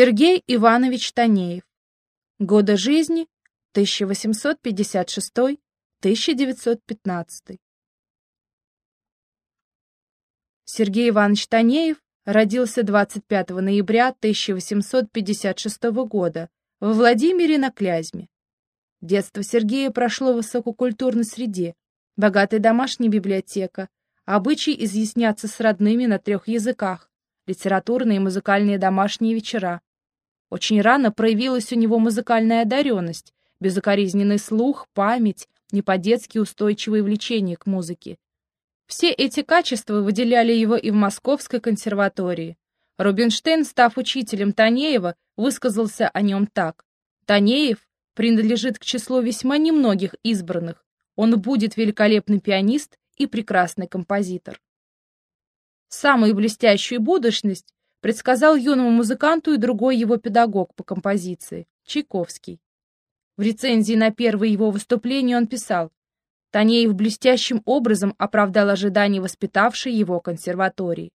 Сергей Иванович Танеев. Годы жизни 1856-1915. Сергей Иванович Танеев родился 25 ноября 1856 года во Владимире на Клязьме. Детство Сергея прошло в высококультурной среде, богатая домашняя библиотека, обычай изъясняться с родными на трех языках, литературные и музыкальные домашние вечера. Очень рано проявилась у него музыкальная одаренность, безукоризненный слух, память, не по-детски устойчивое влечение к музыке. Все эти качества выделяли его и в Московской консерватории. Рубинштейн, став учителем Танеева, высказался о нем так. «Танеев принадлежит к числу весьма немногих избранных. Он будет великолепный пианист и прекрасный композитор». Самую блестящую будущность предсказал юному музыканту и другой его педагог по композиции – Чайковский. В рецензии на первое его выступление он писал «Танеев блестящим образом оправдал ожидания воспитавшей его консерватории».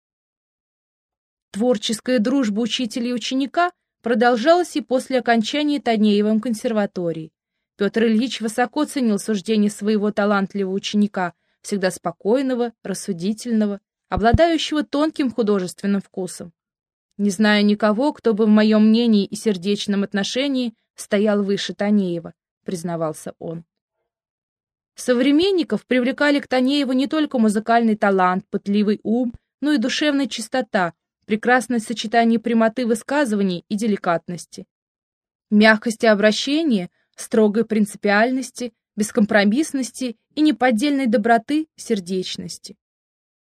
Творческая дружба учителя и ученика продолжалась и после окончания Танеевым консерватории. Петр Ильич высоко ценил суждение своего талантливого ученика, всегда спокойного, рассудительного, обладающего тонким художественным вкусом. Не знаю никого, кто бы в моем мнении и сердечном отношении стоял выше Танеева, признавался он. Современников привлекали к Танееву не только музыкальный талант, пытливый ум, но и душевная чистота, прекрасное сочетание прямоты высказываний и деликатности. Мягкости обращения, строгой принципиальности, бескомпромиссности и неподдельной доброты, сердечности.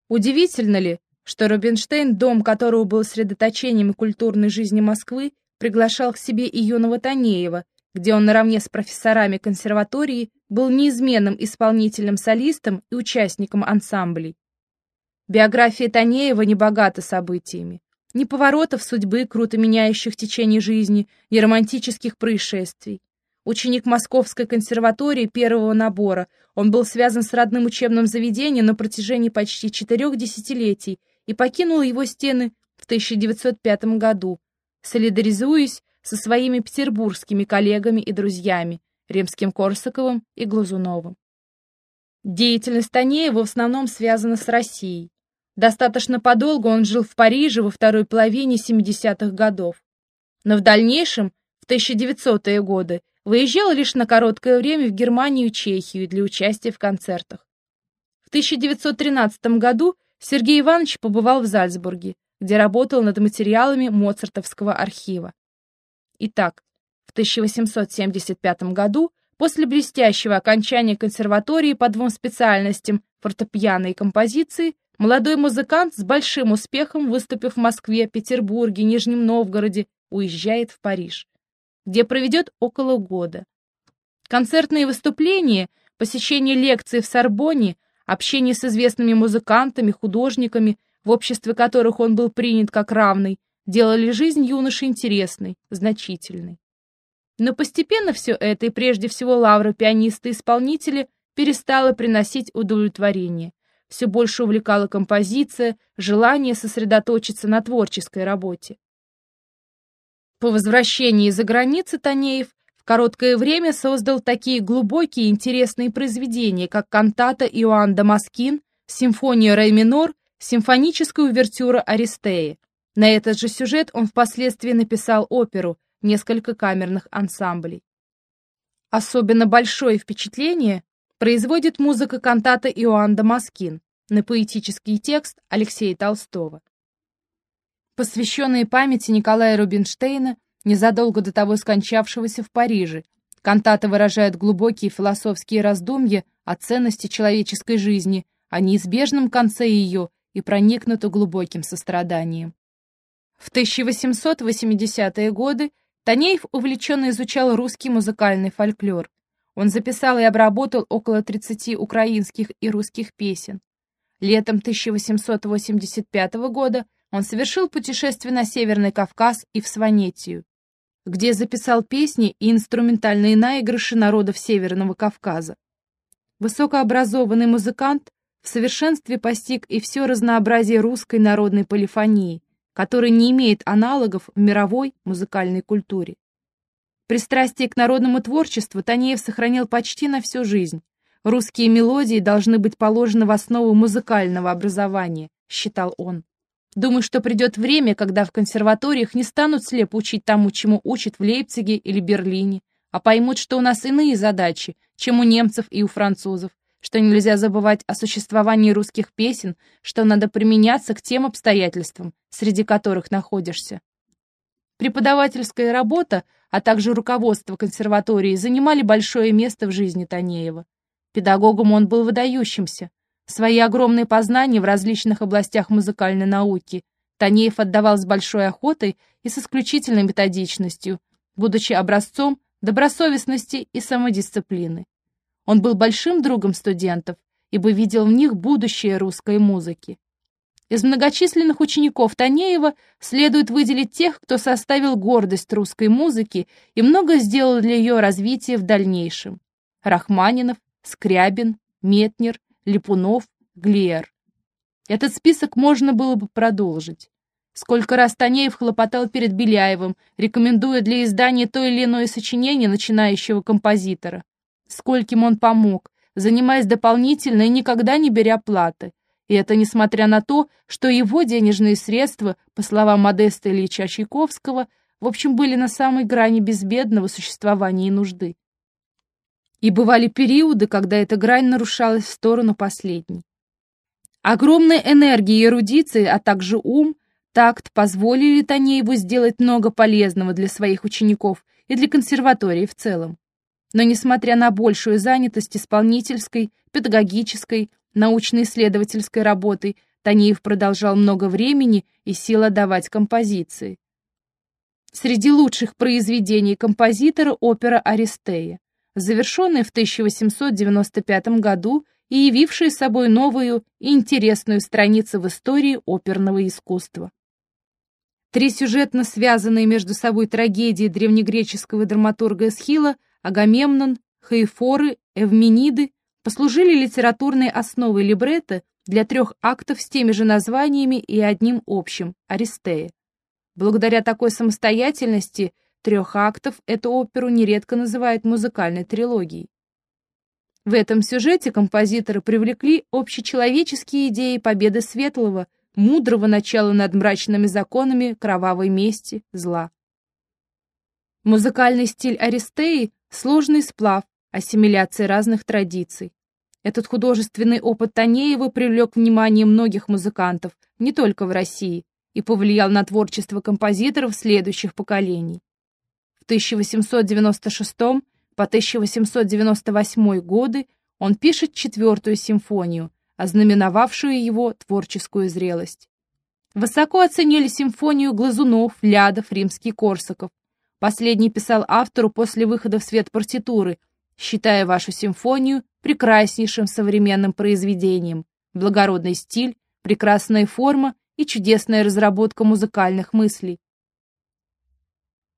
Удивительно ли, что Рубинштейн, дом которого был средоточением культурной жизни Москвы, приглашал к себе и юного Танеева, где он наравне с профессорами консерватории был неизменным исполнительным солистом и участником ансамблей. Биография Танеева не богата событиями. Ни поворотов судьбы, круто меняющих течение жизни, ни романтических происшествий. Ученик Московской консерватории первого набора, он был связан с родным учебным заведением на протяжении почти четырех десятилетий и покинул его стены в 1905 году, солидаризуясь со своими петербургскими коллегами и друзьями Ремским-Корсаковым и Глазуновым. Деятельность Танеева в основном связана с Россией. Достаточно подолгу он жил в Париже во второй половине 70-х годов. Но в дальнейшем, в 1900-е годы, Выезжал лишь на короткое время в Германию и Чехию для участия в концертах. В 1913 году Сергей Иванович побывал в Зальцбурге, где работал над материалами Моцартовского архива. Итак, в 1875 году, после блестящего окончания консерватории по двум специальностям фортепиано и композиции, молодой музыкант с большим успехом, выступив в Москве, Петербурге, Нижнем Новгороде, уезжает в Париж где проведет около года. Концертные выступления, посещение лекций в Сорбонне, общение с известными музыкантами, художниками, в обществе которых он был принят как равный, делали жизнь юноши интересной, значительной. Но постепенно все это, и прежде всего лавра пианиста-исполнителя, перестало приносить удовлетворение. Все больше увлекала композиция, желание сосредоточиться на творческой работе. По возвращении из-за границы Танеев в короткое время создал такие глубокие и интересные произведения, как кантата Иоанн Дамаскин, симфония ре минор, симфоническая увертюра Орестея. На этот же сюжет он впоследствии написал оперу, несколько камерных ансамблей. Особенно большое впечатление производит музыка кантаты Иоанн Дамаскин на поэтический текст Алексея Толстого посвященные памяти Николая Рубинштейна, незадолго до того скончавшегося в Париже. Кантата выражает глубокие философские раздумья о ценности человеческой жизни, о неизбежном конце ее и проникнута глубоким состраданием. В 1880-е годы Танеев увлеченно изучал русский музыкальный фольклор. Он записал и обработал около 30 украинских и русских песен. Летом 1885 года он совершил путешествие на Северный Кавказ и в Сванетию, где записал песни и инструментальные наигрыши народов Северного Кавказа. Высокообразованный музыкант в совершенстве постиг и все разнообразие русской народной полифонии, который не имеет аналогов в мировой музыкальной культуре. Пристрастие к народному творчеству Танеев сохранил почти на всю жизнь. Русские мелодии должны быть положены в основу музыкального образования, считал он. Думаю, что придет время, когда в консерваториях не станут слепо учить тому, чему учат в Лейпциге или Берлине, а поймут, что у нас иные задачи, чем у немцев и у французов, что нельзя забывать о существовании русских песен, что надо применяться к тем обстоятельствам, среди которых находишься. Преподавательская работа, а также руководство консерватории занимали большое место в жизни Танеева. Педагогом он был выдающимся. Свои огромные познания в различных областях музыкальной науки Танеев отдавал с большой охотой и с исключительной методичностью, будучи образцом добросовестности и самодисциплины. Он был большим другом студентов, ибо видел в них будущее русской музыки. Из многочисленных учеников Танеева следует выделить тех, кто составил гордость русской музыки и много сделал для ее развития в дальнейшем. Рахманинов, Скрябин, Метнер, Липунов, Глиер. Этот список можно было бы продолжить. Сколько раз Танеев хлопотал перед Беляевым, рекомендуя для издания то или иное сочинение начинающего композитора. Скольким он помог, занимаясь дополнительно и никогда не беря платы. И это несмотря на то, что его денежные средства, по словам Модеста Ильича Чайковского, в общем, были на самой грани безбедного существования и нужды. И бывали периоды, когда эта грань нарушалась в сторону последней. Огромная энергия и эрудиции, а также ум, такт позволили Танееву сделать много полезного для своих учеников и для консерватории в целом. Но несмотря на большую занятость исполнительской, педагогической, научно-исследовательской работой, Танеев продолжал много времени и сил отдавать композиции. Среди лучших произведений композитора опера «Аристея» завершенная в 1895 году и явившая собой новую и интересную страницу в истории оперного искусства. Три сюжетно связанные между собой трагедии древнегреческого драматурга Эсхила Агамемнон, Хаифоры, Эвмениды послужили литературной основой либретто для трех актов с теми же названиями и одним общим – Аристея. Благодаря такой самостоятельности трех актов эту оперу нередко называют музыкальной трилогией. В этом сюжете композиторы привлекли общечеловеческие идеи победы светлого, мудрого начала над мрачными законами кровавой мести, зла. Музыкальный стиль Аристеи – сложный сплав, ассимиляции разных традиций. Этот художественный опыт Танеева привлек внимание многих музыкантов, не только в России, и повлиял на творчество композиторов следующих поколений. 1896 по 1898 годы он пишет четвертую симфонию, ознаменовавшую его творческую зрелость. Высоко оценили симфонию Глазунов, Лядов, Римский-Корсаков. Последний писал автору после выхода в свет партитуры, считая вашу симфонию прекраснейшим современным произведением, благородный стиль, прекрасная форма и чудесная разработка музыкальных мыслей.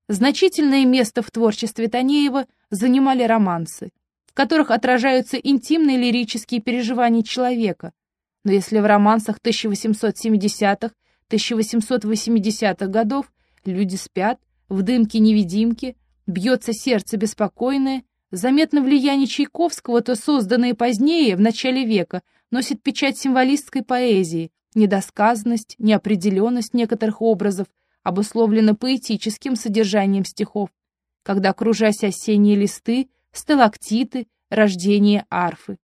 Значительное место в творчестве Танеева занимали романсы, в которых отражаются интимные лирические переживания человека. Но если в романсах 1870-х, 1880-х годов люди спят, в дымке-невидимке, бьется сердце беспокойное, заметно влияние Чайковского, то созданное позднее, в начале века, носит печать символистской поэзии, недосказанность, неопределенность некоторых образов, обусловлено поэтическим содержанием стихов, когда, кружась осенние листы, сталактиты, рождение арфы.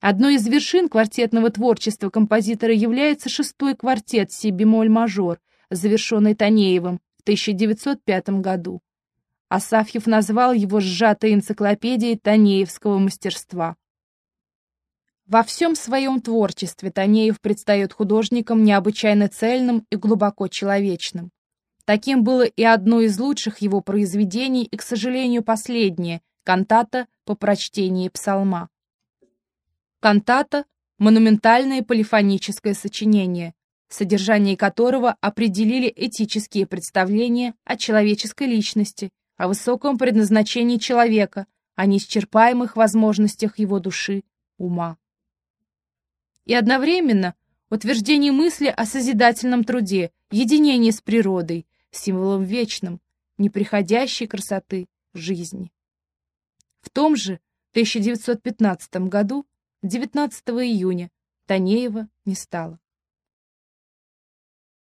Одной из вершин квартетного творчества композитора является шестой квартет си-бемоль-мажор, завершенный Танеевым в 1905 году. Асафьев назвал его сжатой энциклопедией танеевского мастерства. Во всем своем творчестве Танеев предстает художником необычайно цельным и глубоко человечным. Таким было и одно из лучших его произведений, и, к сожалению, последнее — кантата по прочтении псалма. Кантата — монументальное полифоническое сочинение, содержание которого определили этические представления о человеческой личности, о высоком предназначении человека, о неисчерпаемых возможностях его души, ума и одновременно утверждение мысли о созидательном труде, единении с природой, символом вечным, неприходящей красоты жизни. В том же 1915 году, 19 июня, Танеева не стало.